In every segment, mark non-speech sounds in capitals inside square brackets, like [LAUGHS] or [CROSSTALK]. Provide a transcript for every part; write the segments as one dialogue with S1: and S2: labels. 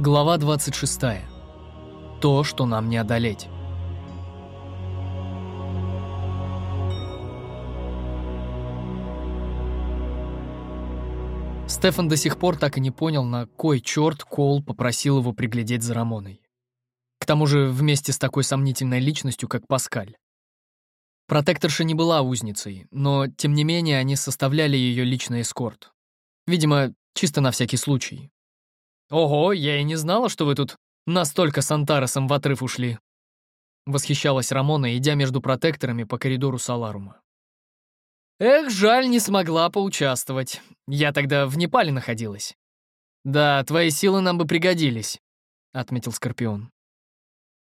S1: Глава 26. То, что нам не одолеть. Стефан до сих пор так и не понял, на кой черт Кол попросил его приглядеть за Рамоной. К тому же вместе с такой сомнительной личностью, как Паскаль. Протекторша не была узницей, но, тем не менее, они составляли ее личный эскорт. Видимо, чисто на всякий случай. «Ого, я и не знала, что вы тут настолько с Антаресом в отрыв ушли», восхищалась Рамона, идя между протекторами по коридору Саларума. «Эх, жаль, не смогла поучаствовать. Я тогда в Непале находилась». «Да, твои силы нам бы пригодились», — отметил Скорпион.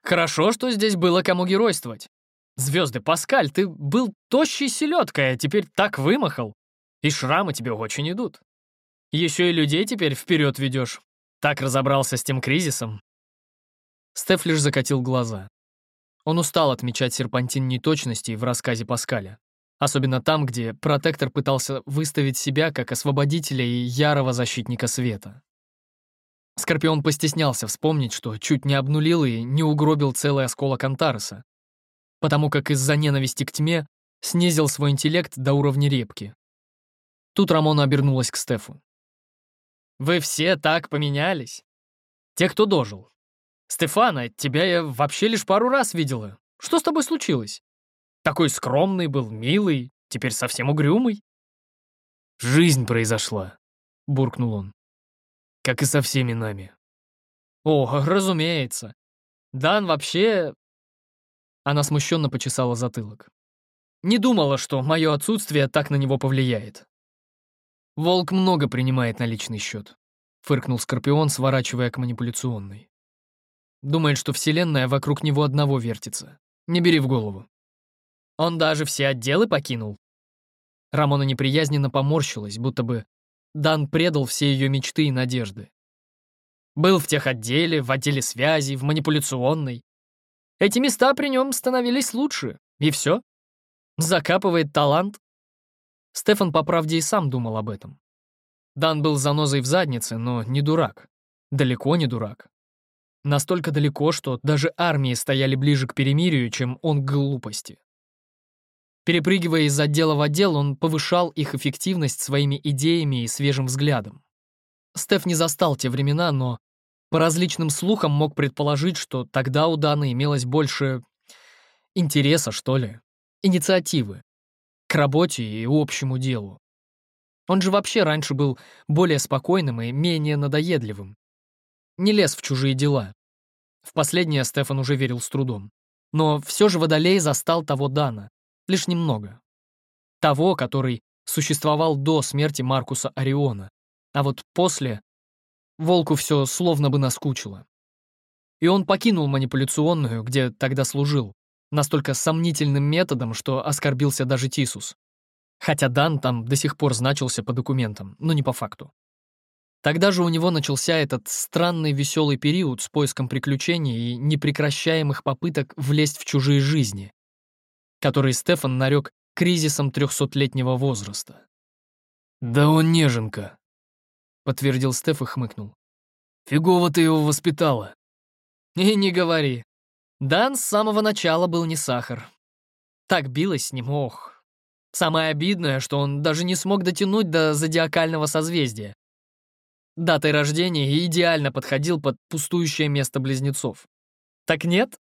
S1: «Хорошо, что здесь было кому геройствовать. Звезды, Паскаль, ты был тощей селедкой, а теперь так вымахал. И шрамы тебе очень идут. Еще и людей теперь вперед ведешь. Так разобрался с тем кризисом. Стеф лишь закатил глаза. Он устал отмечать серпантин неточностей в рассказе Паскаля. Особенно там, где протектор пытался выставить себя как освободителя и ярого защитника света. Скорпион постеснялся вспомнить, что чуть не обнулил и не угробил целый осколок Антареса, потому как из-за ненависти к тьме снизил свой интеллект до уровня репки. Тут Рамона обернулась к Стефу. Вы все так поменялись. Те, кто дожил. Стефана, тебя я вообще лишь пару раз видела. Что с тобой случилось? Такой скромный был, милый, теперь совсем угрюмый.
S2: Жизнь произошла, буркнул он. Как и со всеми нами.
S1: О, разумеется. Дан вообще... Она смущенно почесала затылок. Не думала, что мое отсутствие так на него повлияет. «Волк много принимает на личный счет», — фыркнул Скорпион, сворачивая к манипуляционной. «Думает, что Вселенная вокруг него одного вертится. Не бери в голову». «Он даже все отделы покинул?» Рамона неприязненно поморщилась, будто бы Дан предал все ее мечты и надежды. Был в тех отделе, в отделе связи, в манипуляционной. Эти места при нем становились лучше, и все. Закапывает талант, Стефан, по правде, и сам думал об этом. Дан был занозой в заднице, но не дурак. Далеко не дурак. Настолько далеко, что даже армии стояли ближе к перемирию, чем он к глупости. Перепрыгивая из отдела в отдел, он повышал их эффективность своими идеями и свежим взглядом. Стеф не застал те времена, но по различным слухам мог предположить, что тогда у Дана имелось больше интереса, что ли, инициативы к работе и общему делу. Он же вообще раньше был более спокойным и менее надоедливым. Не лез в чужие дела. В последнее Стефан уже верил с трудом. Но все же Водолей застал того Дана. Лишь немного. Того, который существовал до смерти Маркуса Ориона. А вот после Волку все словно бы наскучило. И он покинул манипуляционную, где тогда служил, настолько сомнительным методом, что оскорбился даже Тисус. Хотя Дан там до сих пор значился по документам, но не по факту. Тогда же у него начался этот странный веселый период с поиском приключений и непрекращаемых попыток влезть в чужие жизни, который Стефан нарек кризисом трехсотлетнего возраста.
S2: «Да он неженка», — подтвердил Стеф и хмыкнул. «Фигово ты его воспитала».
S1: «И не говори. Дан с самого начала был не сахар. Так билась с ним, ох. Самое обидное, что он даже не смог дотянуть до зодиакального созвездия. Датой рождения идеально подходил под пустующее место близнецов. Так нет?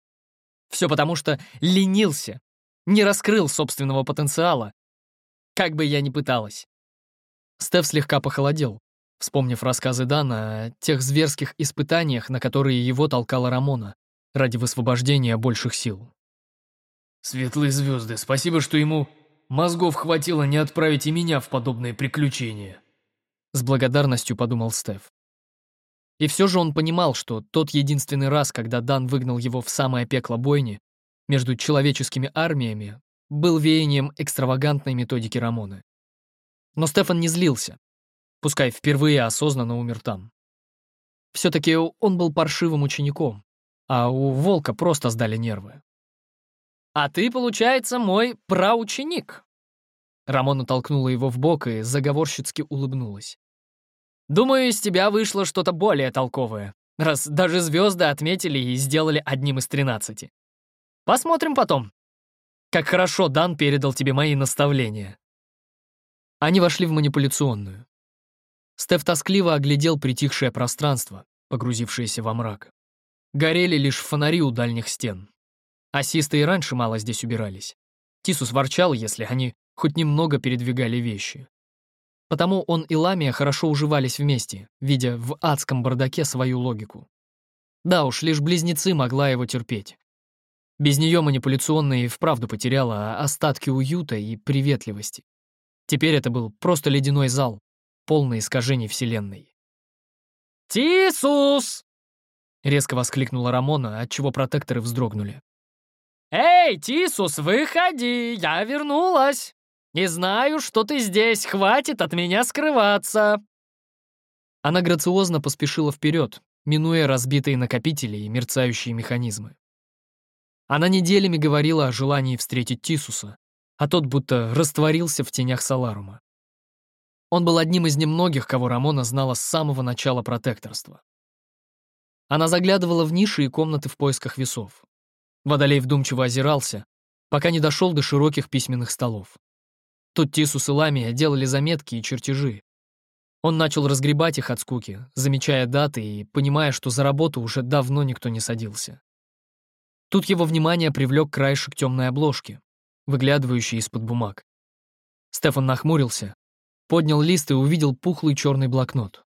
S1: Все потому, что ленился, не раскрыл собственного потенциала. Как бы я ни пыталась. Стеф слегка похолодел, вспомнив рассказы Дана о тех зверских испытаниях, на которые его толкала Рамона ради высвобождения больших сил.
S2: Светлые звезды, спасибо, что ему мозгов хватило не отправить и меня в подобные приключения.
S1: С благодарностью подумал Стеф. И все же он понимал, что тот единственный раз, когда Дан выгнал его в самое пекло бойни между человеческими армиями, был веянием экстравагантной методики Рамоны. Но Стефан не злился, пускай впервые осознанно умер там. Все-таки он был паршивым учеником, а у волка просто сдали нервы. «А ты, получается, мой праученик!» Рамона толкнула его в бок и заговорщицки улыбнулась. «Думаю, из тебя вышло что-то более толковое, раз даже звезды отметили и сделали одним из тринадцати. Посмотрим потом, как хорошо Дан передал тебе мои наставления. Они вошли в манипуляционную. Стеф тоскливо оглядел притихшее пространство, погрузившееся во мрак. Горели лишь фонари у дальних стен. Ассисты и раньше мало здесь убирались. Тисус ворчал, если они хоть немного передвигали вещи. Потому он и Ламия хорошо уживались вместе, видя в адском бардаке свою логику. Да уж, лишь близнецы могла его терпеть. Без нее манипуляционная и вправду потеряла остатки уюта и приветливости. Теперь это был просто ледяной зал, полный искажений Вселенной. «Тисус!» — резко воскликнула Рамона, отчего протекторы вздрогнули. «Эй, Тисус, выходи, я вернулась! Не знаю, что ты здесь, хватит от меня скрываться!» Она грациозно поспешила вперед, минуя разбитые накопители и мерцающие механизмы. Она неделями говорила о желании встретить Тисуса, а тот будто растворился в тенях Саларума. Он был одним из немногих, кого Рамона знала с самого начала протекторства. Она заглядывала в ниши и комнаты в поисках весов. Водолей вдумчиво озирался, пока не дошел до широких письменных столов. Тут Тисус и Ламия делали заметки и чертежи. Он начал разгребать их от скуки, замечая даты и понимая, что за работу уже давно никто не садился. Тут его внимание привлек краешек темной обложки, выглядывающий из-под бумаг. Стефан нахмурился, поднял лист и увидел пухлый черный блокнот.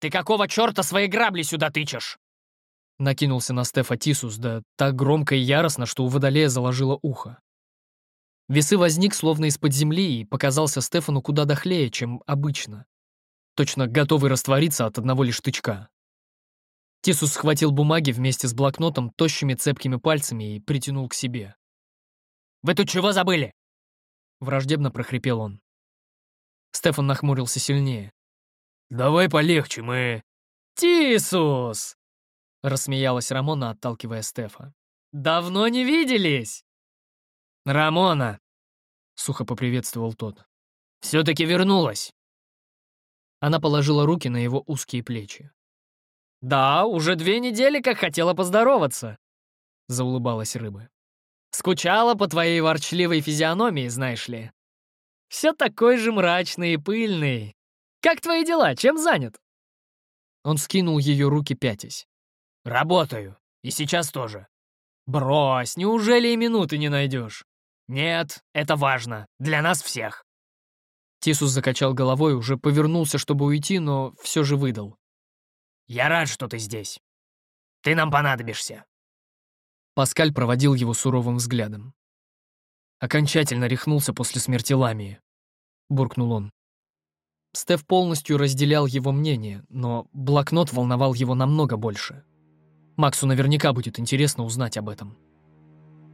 S1: «Ты какого черта свои грабли сюда тычешь?» Накинулся на Стефа Тисус, да так громко и яростно, что у водолея заложило ухо. Весы возник словно из-под земли и показался Стефану куда дохлее, чем обычно. Точно готовый раствориться от одного лишь тычка. Тисус схватил бумаги вместе с блокнотом тощими цепкими пальцами и притянул к себе. «Вы тут чего забыли?» Враждебно прохрипел он. Стефан нахмурился сильнее.
S2: «Давай полегче, мы...»
S1: «Тисус!» — рассмеялась Рамона, отталкивая Стефа. «Давно не виделись!» «Рамона!» — сухо поприветствовал тот. «Все-таки вернулась!» Она положила руки на его узкие плечи. «Да, уже две недели, как хотела поздороваться», — заулыбалась рыба. «Скучала по твоей ворчливой физиономии, знаешь ли. Все такой же мрачный и пыльный. Как твои дела? Чем занят?» Он скинул ее руки пятясь.
S2: Работаю. И сейчас тоже.
S1: Брось, неужели и минуты не найдешь?
S2: Нет, это важно. Для нас всех.
S1: Тисус закачал головой, уже повернулся, чтобы уйти, но все же выдал.
S2: Я рад, что ты здесь. Ты нам понадобишься.
S1: Паскаль проводил его суровым взглядом. Окончательно рехнулся после смерти Ламии. Буркнул он. Стеф полностью разделял его мнение, но блокнот волновал его намного больше. Максу наверняка будет интересно узнать об этом.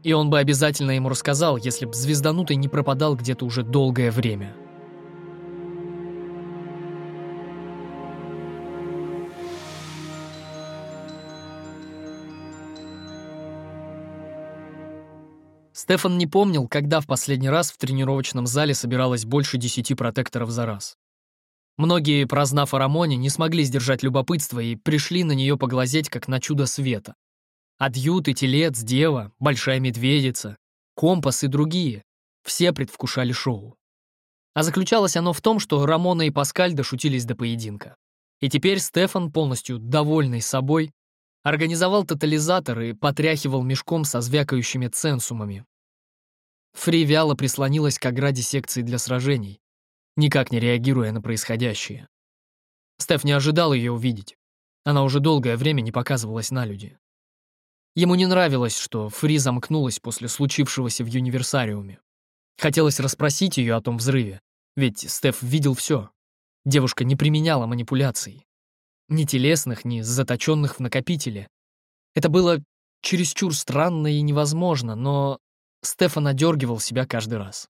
S1: И он бы обязательно ему рассказал, если б звезданутый не пропадал где-то уже долгое время. Стефан не помнил, когда в последний раз в тренировочном зале собиралось больше десяти протекторов за раз. Многие, прознав о Рамоне, не смогли сдержать любопытство и пришли на нее поглазеть, как на чудо света. Адьют и телец, дева, большая медведица, компас и другие — все предвкушали шоу. А заключалось оно в том, что Рамона и Паскаль дошутились до поединка. И теперь Стефан, полностью довольный собой, организовал тотализатор и потряхивал мешком со звякающими ценсумами. Фри вяло прислонилась к ограде секции для сражений, никак не реагируя на происходящее. Стеф не ожидал ее увидеть. Она уже долгое время не показывалась на люди. Ему не нравилось, что Фри замкнулась после случившегося в универсариуме. Хотелось расспросить ее о том взрыве, ведь Стеф видел все. Девушка не применяла манипуляций. Ни телесных, ни заточенных в накопителе. Это было чересчур странно и невозможно, но Стефан одергивал себя каждый раз.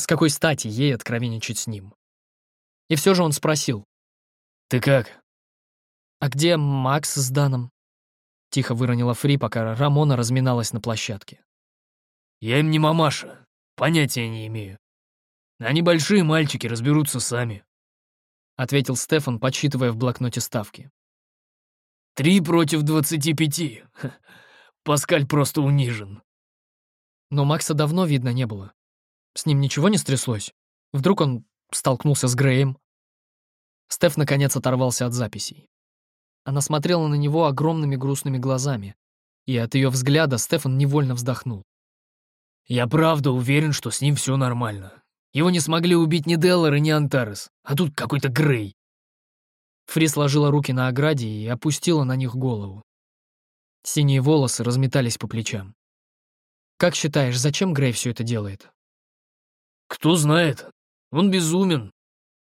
S1: С какой стати ей откровенничать с ним? И все же он спросил.
S2: «Ты как?»
S1: «А где Макс с Даном?» Тихо выронила Фри, пока Рамона разминалась на площадке.
S2: «Я им не мамаша. Понятия не имею. Они большие мальчики, разберутся сами», —
S1: ответил Стефан, подсчитывая в блокноте ставки.
S2: Три против двадцати пяти. [LAUGHS] Паскаль просто унижен.
S1: Но Макса давно видно не было. С ним ничего не стряслось? Вдруг он столкнулся с Греем? Стеф наконец оторвался от записей. Она смотрела на него огромными грустными глазами, и от ее взгляда Стефан невольно вздохнул.
S2: «Я правда уверен, что с ним все нормально. Его не смогли убить ни Деллар и ни Антарес, а тут какой-то Грей».
S1: Фри сложила руки на ограде и опустила на них голову. Синие волосы разметались по плечам. «Как считаешь, зачем Грей все это делает?»
S2: «Кто знает. Он безумен.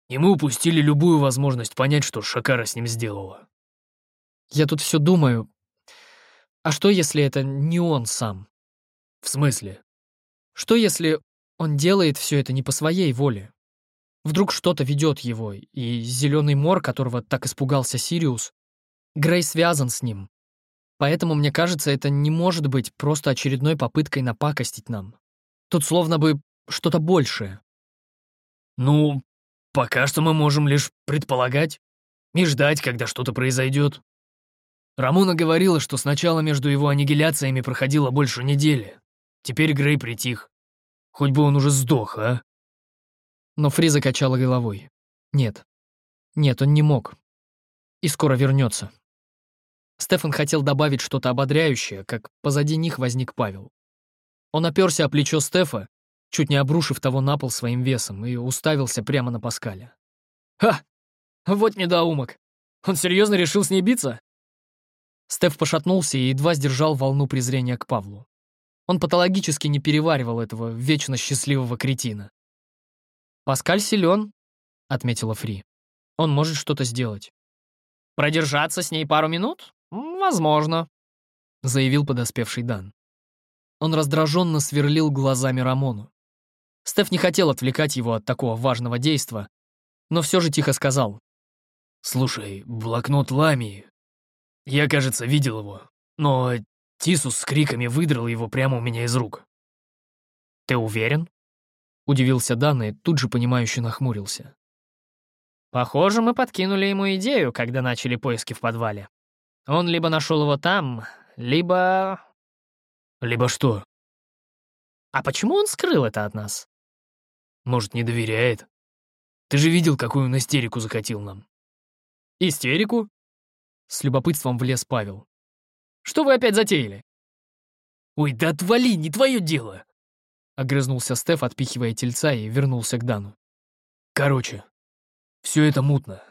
S2: И мы упустили любую возможность понять, что Шакара с ним сделала».
S1: «Я тут все думаю. А что, если это не он сам?»
S2: «В смысле?»
S1: «Что, если он делает все это не по своей воле? Вдруг что-то ведет его, и зеленый мор, которого так испугался Сириус, Грей связан с ним, Поэтому, мне кажется, это не может быть просто очередной попыткой напакостить нам. Тут словно бы что-то большее.
S2: Ну, пока что мы можем лишь предполагать и ждать, когда что-то произойдет. Рамона говорила, что сначала между его аннигиляциями проходило больше недели. Теперь Грей притих. Хоть бы он уже сдох, а?
S1: Но Фри закачала головой. Нет. Нет, он не мог. И скоро вернется. Стефан хотел добавить что-то ободряющее, как позади них возник Павел. Он оперся о плечо Стефа, чуть не обрушив того на пол своим весом, и уставился прямо на Паскаля. «Ха! Вот недоумок! Он серьезно решил с ней биться?» Стеф пошатнулся и едва сдержал волну презрения к Павлу. Он патологически не переваривал этого вечно счастливого кретина. «Паскаль силен», — отметила Фри. «Он может что-то сделать». «Продержаться с ней пару минут? «Возможно», — заявил подоспевший Дан. Он раздраженно сверлил глазами Рамону. Стеф не хотел отвлекать его от такого важного действа, но все же тихо сказал.
S2: «Слушай, блокнот Ламии. Я, кажется, видел его, но Тисус с криками выдрал его прямо у меня из рук».
S1: «Ты уверен?» — удивился Дан и тут же понимающе нахмурился. «Похоже, мы подкинули ему идею, когда начали поиски в подвале. Он либо нашел его там, либо...
S2: Либо что?
S1: А почему он скрыл это от нас?
S2: Может, не доверяет? Ты же видел, какую он истерику закатил нам.
S1: Истерику? С любопытством влез Павел. Что вы опять затеяли?
S2: Ой, да отвали, не твое дело!
S1: Огрызнулся Стеф, отпихивая тельца, и вернулся к Дану.
S2: Короче, все это мутно.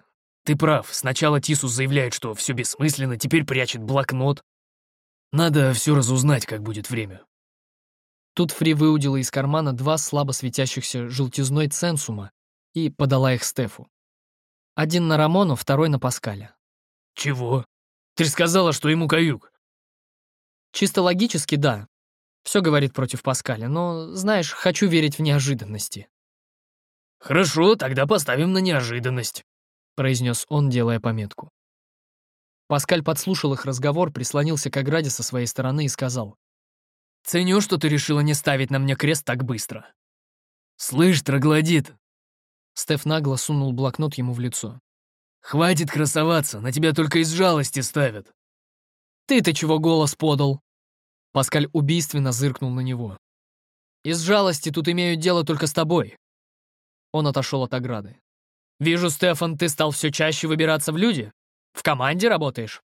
S2: Ты прав, сначала Тисус заявляет, что все бессмысленно, теперь прячет блокнот. Надо все разузнать, как будет время.
S1: Тут Фри выудила из кармана два слабо светящихся желтизной ценсума и подала их Стефу. Один на Рамону, второй на Паскаля.
S2: Чего? Ты же сказала, что ему каюк.
S1: Чисто логически, да. Все говорит против Паскаля, но, знаешь, хочу верить в неожиданности.
S2: Хорошо, тогда поставим на неожиданность.
S1: — произнес он, делая пометку. Паскаль подслушал их разговор, прислонился к ограде со своей стороны и сказал.
S2: «Ценю, что ты решила не ставить на мне крест так быстро». «Слышь, троглодит!»
S1: Стеф нагло сунул блокнот ему в лицо.
S2: «Хватит красоваться, на тебя только из жалости ставят».
S1: «Ты-то чего голос подал?» Паскаль убийственно зыркнул на него. «Из жалости тут имеют дело только с тобой». Он отошел от ограды. Вижу, Стефан, ты стал все чаще выбираться в люди. В команде работаешь.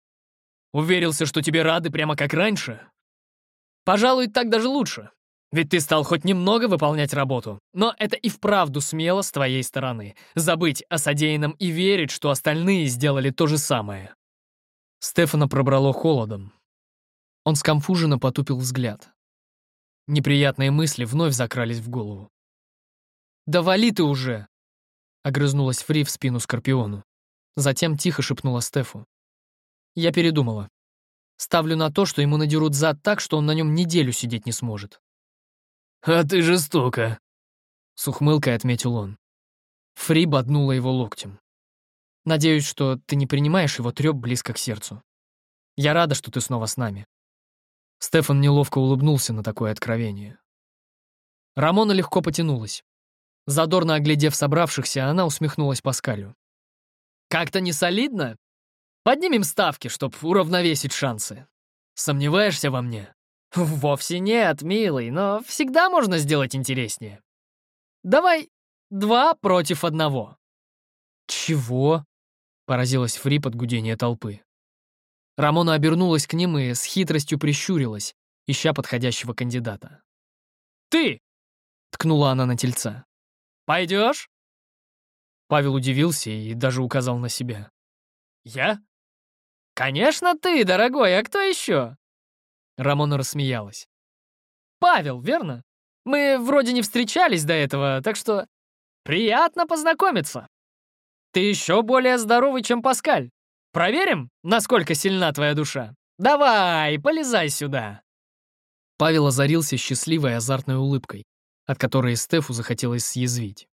S1: Уверился, что тебе рады прямо как раньше. Пожалуй, так даже лучше. Ведь ты стал хоть немного выполнять работу. Но это и вправду смело с твоей стороны. Забыть о содеянном и верить, что остальные сделали то же самое. Стефана пробрало холодом. Он скомфуженно потупил взгляд. Неприятные мысли вновь закрались в голову. «Да вали ты уже!» Огрызнулась Фри в спину Скорпиону. Затем тихо шепнула Стефу. Я передумала. Ставлю на то, что ему надерут зад так, что он на нем неделю сидеть не сможет.
S2: «А ты жестоко», —
S1: с ухмылкой отметил он. Фри боднула его локтем. «Надеюсь, что ты не принимаешь его трёп близко к сердцу. Я рада, что ты снова с нами». Стефан неловко улыбнулся на такое откровение. Рамона легко потянулась. Задорно оглядев собравшихся, она усмехнулась Паскалю. «Как-то не солидно. Поднимем ставки, чтоб уравновесить шансы. Сомневаешься во мне? Вовсе нет, милый, но всегда можно сделать интереснее. Давай два против одного. Чего? Поразилась Фри под гудение толпы. Рамона обернулась к ним и с хитростью прищурилась, ища подходящего кандидата. «Ты!» — ткнула она на тельца. «Пойдешь?» Павел удивился и даже указал на себя. «Я?» «Конечно ты, дорогой, а кто еще?» Рамона рассмеялась. «Павел, верно? Мы вроде не встречались до этого, так что приятно познакомиться. Ты еще более здоровый, чем Паскаль. Проверим, насколько сильна твоя душа? Давай, полезай сюда!» Павел озарился счастливой азартной улыбкой, от которой Стефу захотелось съязвить.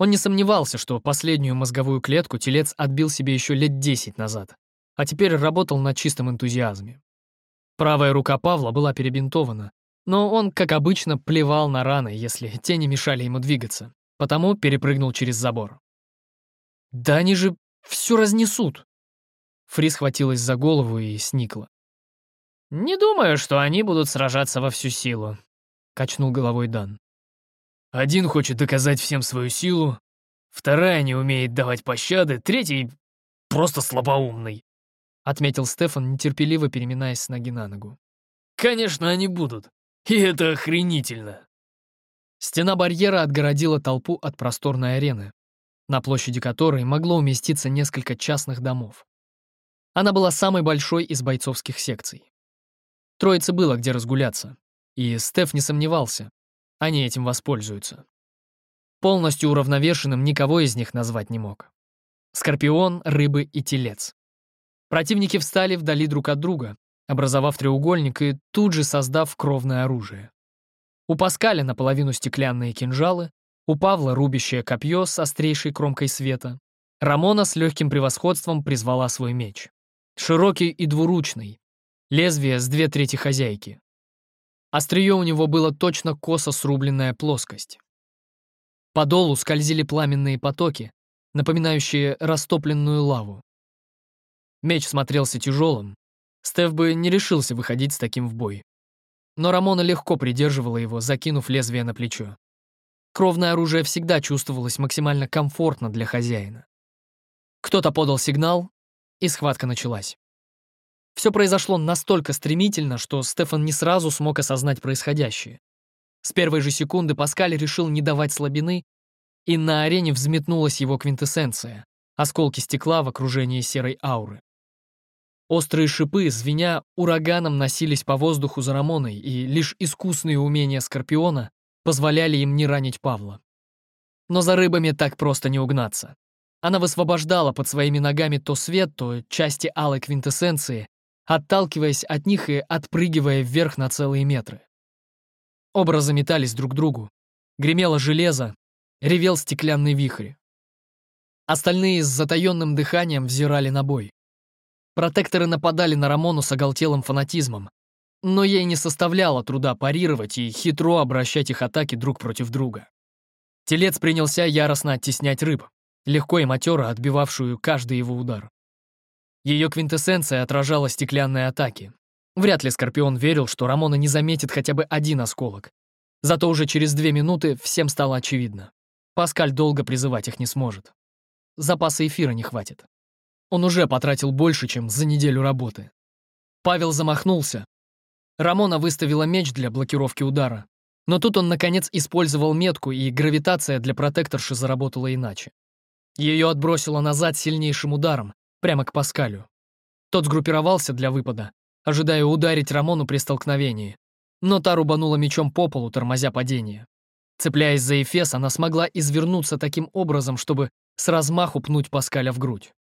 S1: Он не сомневался, что последнюю мозговую клетку телец отбил себе еще лет десять назад, а теперь работал на чистом энтузиазме. Правая рука Павла была перебинтована, но он, как обычно, плевал на раны, если те не мешали ему двигаться, потому перепрыгнул через забор. «Да они же все разнесут!» Фри схватилась за голову и сникла. «Не думаю, что они будут сражаться во всю силу», — качнул головой Дан.
S2: Один хочет доказать всем свою силу, вторая не умеет давать пощады, третий просто слабоумный», — отметил Стефан, нетерпеливо переминаясь с ноги на ногу. «Конечно, они будут. И это охренительно».
S1: Стена барьера отгородила толпу от просторной арены, на площади которой могло уместиться несколько частных домов. Она была самой большой из бойцовских секций. Троице было где разгуляться, и Стеф не сомневался, они этим воспользуются. Полностью уравновешенным никого из них назвать не мог. Скорпион, рыбы и телец. Противники встали вдали друг от друга, образовав треугольник и тут же создав кровное оружие. У Паскаля наполовину стеклянные кинжалы, у Павла рубящее копье с острейшей кромкой света. Рамона с легким превосходством призвала свой меч. Широкий и двуручный, лезвие с две трети хозяйки. Острие у него было точно косо срубленная плоскость. По долу скользили пламенные потоки, напоминающие растопленную лаву. Меч смотрелся тяжелым. Стеф бы не решился выходить с таким в бой. Но Рамона легко придерживала его, закинув лезвие на плечо. Кровное оружие всегда чувствовалось максимально комфортно для хозяина. Кто-то подал сигнал, и схватка началась. Все произошло настолько стремительно, что Стефан не сразу смог осознать происходящее. С первой же секунды Паскаль решил не давать слабины, и на арене взметнулась его квинтэссенция — осколки стекла в окружении серой ауры. Острые шипы, звеня, ураганом носились по воздуху за Рамоной, и лишь искусные умения Скорпиона позволяли им не ранить Павла. Но за рыбами так просто не угнаться. Она высвобождала под своими ногами то свет, то части алой квинтэссенции, отталкиваясь от них и отпрыгивая вверх на целые метры. Образы метались друг к другу. Гремело железо, ревел стеклянный вихрь. Остальные с затаённым дыханием взирали на бой. Протекторы нападали на Рамону с оголтелым фанатизмом, но ей не составляло труда парировать и хитро обращать их атаки друг против друга. Телец принялся яростно оттеснять рыб, легко и матеро отбивавшую каждый его удар. Ее квинтэссенция отражала стеклянные атаки. Вряд ли Скорпион верил, что Рамона не заметит хотя бы один осколок. Зато уже через две минуты всем стало очевидно. Паскаль долго призывать их не сможет. Запаса эфира не хватит. Он уже потратил больше, чем за неделю работы. Павел замахнулся. Рамона выставила меч для блокировки удара. Но тут он, наконец, использовал метку, и гравитация для протекторши заработала иначе. Ее отбросило назад сильнейшим ударом, прямо к Паскалю. Тот сгруппировался для выпада, ожидая ударить Рамону при столкновении. Но та рубанула мечом по полу, тормозя падение. Цепляясь за Эфес, она смогла извернуться таким образом, чтобы с размаху пнуть Паскаля в грудь.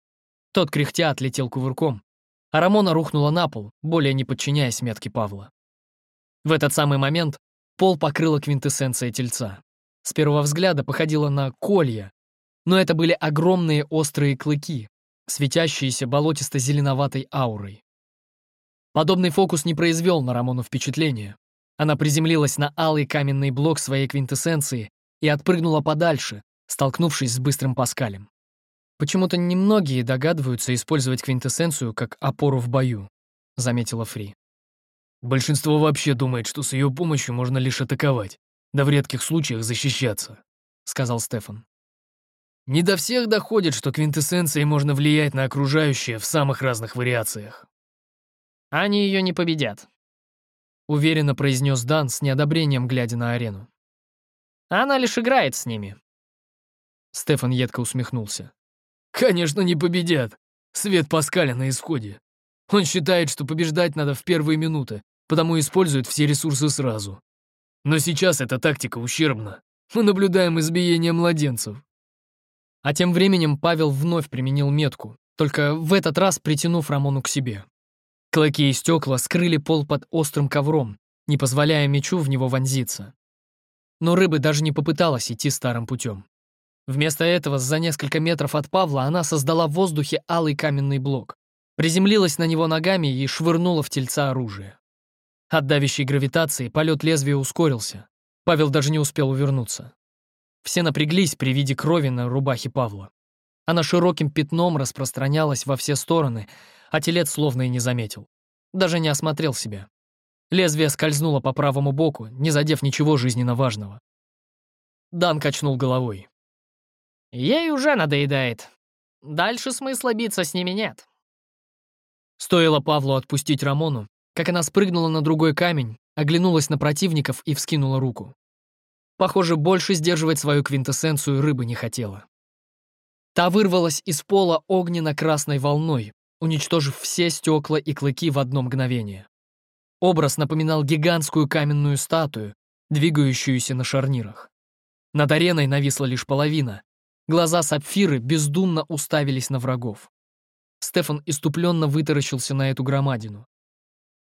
S1: Тот кряхтя отлетел кувырком, а Рамона рухнула на пол, более не подчиняясь метке Павла. В этот самый момент пол покрыла квинтэссенция тельца. С первого взгляда походила на колья, но это были огромные острые клыки, светящиеся болотисто-зеленоватой аурой. Подобный фокус не произвел на Рамону впечатления. Она приземлилась на алый каменный блок своей квинтэссенции и отпрыгнула подальше, столкнувшись с быстрым Паскалем. Почему-то немногие догадываются использовать квинтэссенцию как опору в бою, заметила Фри.
S2: Большинство вообще думает, что с ее помощью можно лишь атаковать, да в редких случаях защищаться, сказал Стефан. Не до всех доходит, что квинтэссенцией можно влиять на окружающее в самых разных вариациях.
S1: Они ее не победят, уверенно произнес Дан с неодобрением, глядя на арену. Она лишь играет с ними.
S2: Стефан едко усмехнулся. Конечно, не победят. Свет Паскаля на исходе. Он считает, что побеждать надо в первые минуты, потому использует все ресурсы сразу. Но сейчас эта тактика ущербна. Мы наблюдаем избиение младенцев.
S1: А тем временем Павел вновь применил метку, только в этот раз притянув Рамону к себе. Клыки и стекла скрыли пол под острым ковром, не позволяя мечу в него вонзиться. Но рыба даже не попыталась идти старым путем. Вместо этого, за несколько метров от Павла, она создала в воздухе алый каменный блок, приземлилась на него ногами и швырнула в тельца оружие. От давящей гравитации полет лезвия ускорился. Павел даже не успел увернуться. Все напряглись при виде крови на рубахе Павла. Она широким пятном распространялась во все стороны, а телец словно и не заметил. Даже не осмотрел себя. Лезвие скользнуло по правому боку, не задев ничего жизненно важного. Дан качнул головой. «Ей уже надоедает. Дальше смысла биться с ними нет». Стоило Павлу отпустить Рамону, как она спрыгнула на другой камень, оглянулась на противников и вскинула руку. Похоже, больше сдерживать свою квинтэссенцию рыбы не хотела. Та вырвалась из пола огненно-красной волной, уничтожив все стекла и клыки в одно мгновение. Образ напоминал гигантскую каменную статую, двигающуюся на шарнирах. Над ареной нависла лишь половина. Глаза сапфиры бездумно уставились на врагов. Стефан иступленно вытаращился на эту громадину.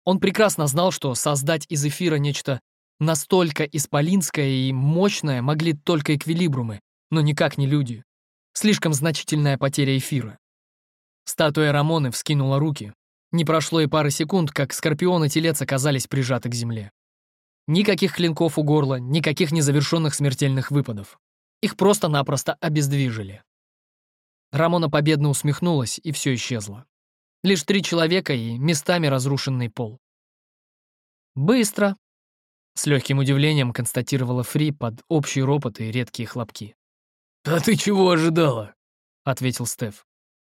S1: Он прекрасно знал, что создать из эфира нечто Настолько исполинское и мощное могли только эквилибрумы, но никак не люди. Слишком значительная потеря эфира. Статуя Рамоны вскинула руки. Не прошло и пары секунд, как Скорпион и Телец оказались прижаты к земле. Никаких клинков у горла, никаких незавершенных смертельных выпадов. Их просто-напросто обездвижили. Рамона победно усмехнулась, и все исчезло. Лишь три человека и местами разрушенный пол. «Быстро», с легким удивлением констатировала Фри под общий ропот и редкие хлопки.
S2: «А ты чего ожидала?»
S1: — ответил Стеф.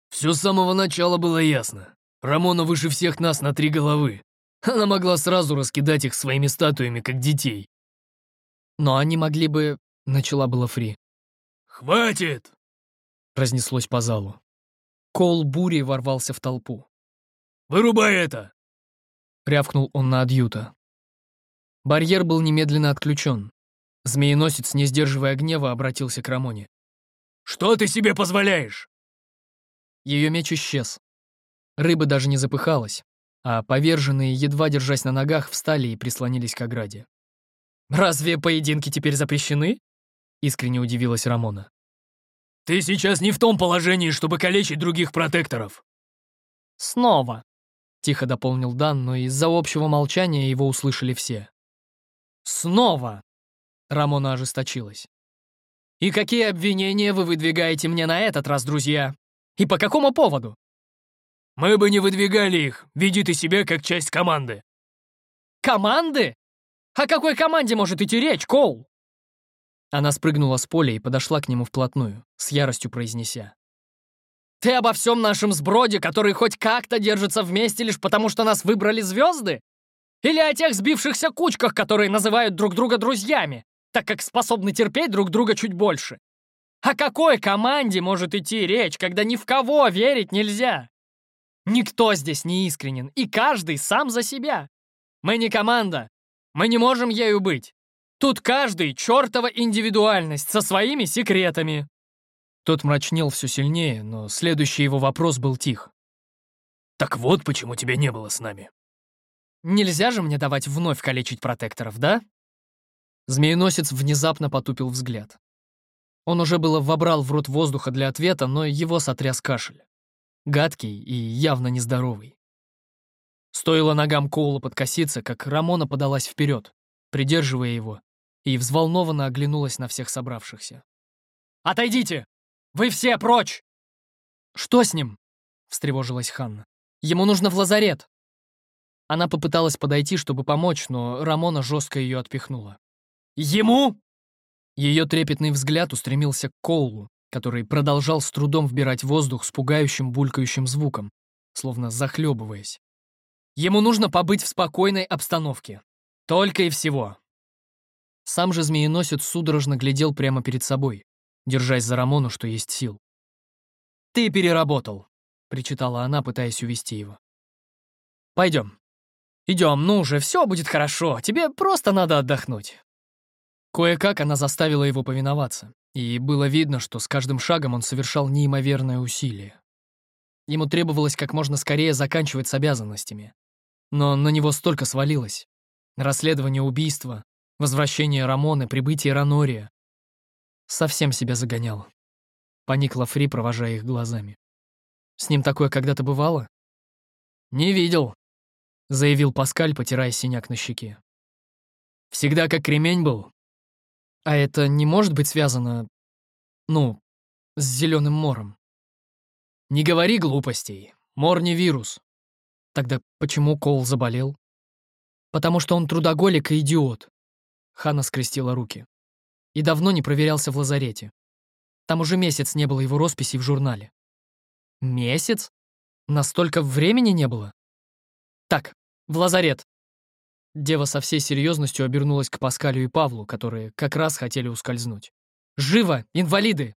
S2: «Все с самого начала было ясно. Рамона выше всех нас на три головы. Она могла сразу раскидать их своими статуями, как детей».
S1: «Но они могли бы...» — начала была Фри.
S2: «Хватит!»
S1: — разнеслось по залу. Кол бури ворвался в толпу.
S2: «Вырубай это!»
S1: — рявкнул он на адъюта. Барьер был немедленно отключен. Змееносец, не сдерживая гнева, обратился к Рамоне.
S2: «Что ты себе позволяешь?»
S1: Ее меч исчез. Рыба даже не запыхалась, а поверженные, едва держась на ногах, встали и прислонились к ограде. «Разве поединки теперь запрещены?» — искренне удивилась Рамона.
S2: «Ты сейчас не в том положении, чтобы калечить других протекторов!»
S1: «Снова!» — тихо дополнил Дан, но из-за общего молчания его услышали все. «Снова!» Рамона ожесточилась. «И какие обвинения вы выдвигаете мне на этот раз, друзья? И по какому поводу?»
S2: «Мы бы не выдвигали их, веди ты себя как часть команды».
S1: «Команды? О какой команде может идти речь, Коул?» Она спрыгнула с поля и подошла к нему вплотную, с яростью произнеся. «Ты обо всем нашем сброде, который хоть как-то держится вместе лишь потому, что нас выбрали звезды? Или о тех сбившихся кучках, которые называют друг друга друзьями, так как способны терпеть друг друга чуть больше. О какой команде может идти речь, когда ни в кого верить нельзя? Никто здесь не искренен, и каждый сам за себя. Мы не команда. Мы не можем ею быть. Тут каждый чертова индивидуальность со своими секретами. Тот мрачнел все сильнее, но следующий его вопрос был тих.
S2: «Так вот почему тебя не было с нами»,
S1: Нельзя же мне давать вновь калечить протекторов, да? Змееносец внезапно потупил взгляд. Он уже было вобрал в рот воздуха для ответа, но его сотряс кашель. Гадкий и явно нездоровый. Стоило ногам Коула подкоситься, как Рамона подалась вперед, придерживая его, и взволнованно оглянулась на всех собравшихся. «Отойдите! Вы все прочь! «Что с ним?» — встревожилась Ханна. «Ему нужно в лазарет!» Она попыталась подойти, чтобы помочь, но Рамона жестко ее отпихнула. «Ему?» Ее трепетный взгляд устремился к Коулу, который продолжал с трудом вбирать воздух с пугающим булькающим звуком, словно захлебываясь. «Ему нужно побыть в спокойной обстановке. Только и всего». Сам же змееносец судорожно глядел прямо перед собой, держась за Рамону, что есть сил. «Ты переработал», — причитала она, пытаясь увести его. «Пойдем. Идем, ну уже, все будет хорошо, тебе просто надо отдохнуть». Кое-как она заставила его повиноваться, и было видно, что с каждым шагом он совершал неимоверное усилие. Ему требовалось как можно скорее заканчивать с обязанностями. Но на него столько свалилось. Расследование убийства, возвращение Рамоны, прибытие Ранория. Совсем себя загонял. Поникла Фри, провожая их глазами. «С ним такое когда-то бывало?» «Не видел», — заявил Паскаль, потирая синяк на щеке. «Всегда как кремень был, а это не может быть связано, ну, с зеленым мором? Не говори глупостей. Мор не вирус. Тогда почему Кол заболел? Потому что он трудоголик и идиот. Хана скрестила руки. И давно не проверялся в лазарете. Там уже месяц не было его росписи в журнале. Месяц? Настолько времени не было? Так, в лазарет. Дева со всей серьезностью обернулась к Паскалю и Павлу, которые как раз хотели ускользнуть. «Живо! Инвалиды!»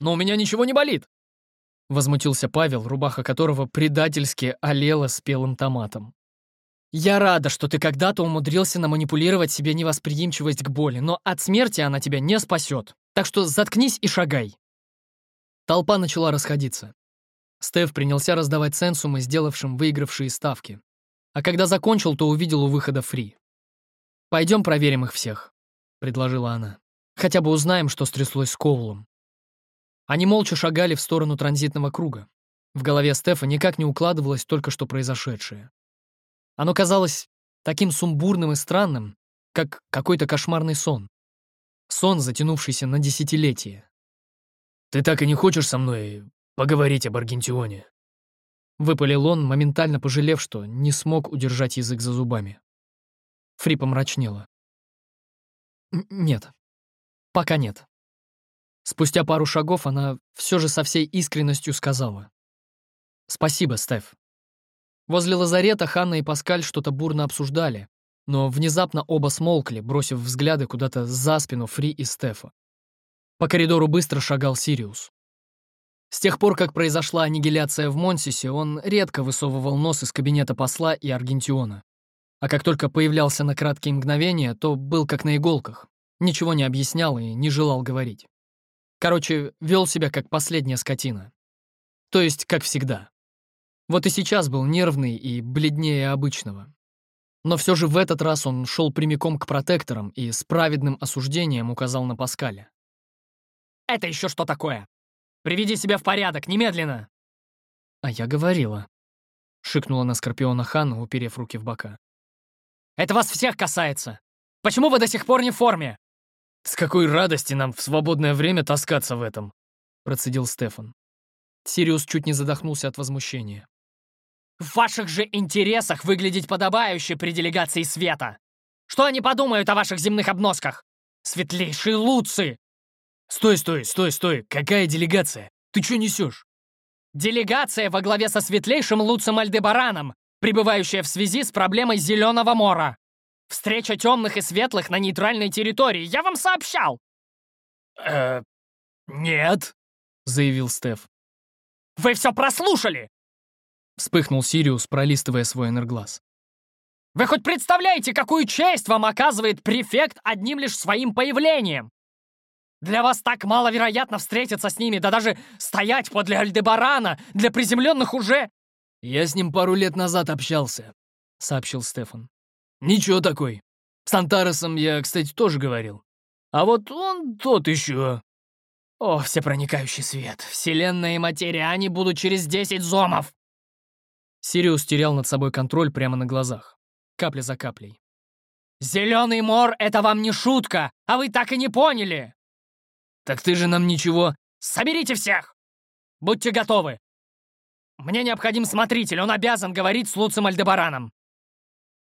S1: «Но у меня ничего не болит!» Возмутился Павел, рубаха которого предательски олела спелым томатом. «Я рада, что ты когда-то умудрился наманипулировать себе невосприимчивость к боли, но от смерти она тебя не спасет. Так что заткнись и шагай!» Толпа начала расходиться. Стеф принялся раздавать сенсумы, сделавшим выигравшие ставки. А когда закончил, то увидел у выхода Фри. «Пойдем проверим их всех», — предложила она. «Хотя бы узнаем, что стряслось с Коулом». Они молча шагали в сторону транзитного круга. В голове Стефа никак не укладывалось только что произошедшее. Оно казалось таким сумбурным и странным, как какой-то кошмарный сон. Сон, затянувшийся на десятилетия.
S2: «Ты так и не хочешь со мной поговорить об Аргентионе?»
S1: Выпалил он, моментально пожалев, что не смог удержать язык за зубами. Фри помрачнела. «Нет. Пока нет». Спустя пару шагов она все же со всей искренностью сказала. «Спасибо, Стеф». Возле лазарета Ханна и Паскаль что-то бурно обсуждали, но внезапно оба смолкли, бросив взгляды куда-то за спину Фри и Стефа. По коридору быстро шагал Сириус. С тех пор, как произошла аннигиляция в Монсисе, он редко высовывал нос из кабинета посла и Аргентиона. А как только появлялся на краткие мгновения, то был как на иголках. Ничего не объяснял и не желал говорить. Короче, вел себя как последняя скотина. То есть, как всегда. Вот и сейчас был нервный и бледнее обычного. Но все же в этот раз он шел прямиком к протекторам и с праведным осуждением указал на Паскаля. «Это еще что такое?» Приведи себя в порядок, немедленно!» «А я говорила», — шикнула на Скорпиона Ханна, уперев руки в бока. «Это вас всех касается! Почему вы до сих пор не в форме?»
S2: «С какой радости нам в свободное время таскаться в этом?» — процедил Стефан.
S1: Сириус чуть не задохнулся от возмущения. «В ваших же интересах выглядеть подобающе при делегации света! Что они подумают о ваших земных обносках? Светлейшие луцы!
S2: «Стой, стой, стой, стой! Какая делегация? Ты что несешь?»
S1: «Делегация во главе со светлейшим Луцем Альдебараном, прибывающая в связи с проблемой Зеленого Мора. Встреча темных и светлых на нейтральной территории. Я вам сообщал!»
S2: «Э, нет», — заявил Стеф.
S1: «Вы все прослушали!»
S2: Вспыхнул Сириус, пролистывая свой энерглаз.
S1: «Вы хоть представляете, какую честь вам оказывает префект одним лишь своим появлением? Для вас так маловероятно встретиться с ними, да даже стоять подле Альдебарана для приземленных уже...»
S2: «Я с ним пару лет назад общался», — сообщил Стефан. «Ничего такой. С Антаресом я, кстати, тоже говорил. А вот он тот еще...»
S1: «О, всепроникающий свет! Вселенная и материя, они будут через десять зомов!» Сириус терял над собой контроль прямо на глазах. Капля за каплей. «Зеленый мор — это вам не шутка, а вы так и не поняли!»
S2: «Так ты же нам ничего...»
S1: «Соберите всех!» Будьте готовы! Мне необходим смотритель, он обязан говорить с Луцем Альдебараном!»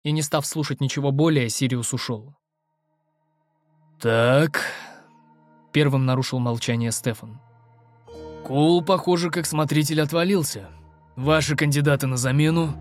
S1: И не став слушать ничего более, Сириус ушел.
S2: «Так...»
S1: — первым нарушил молчание Стефан.
S2: «Кул, похоже, как смотритель отвалился. Ваши кандидаты на замену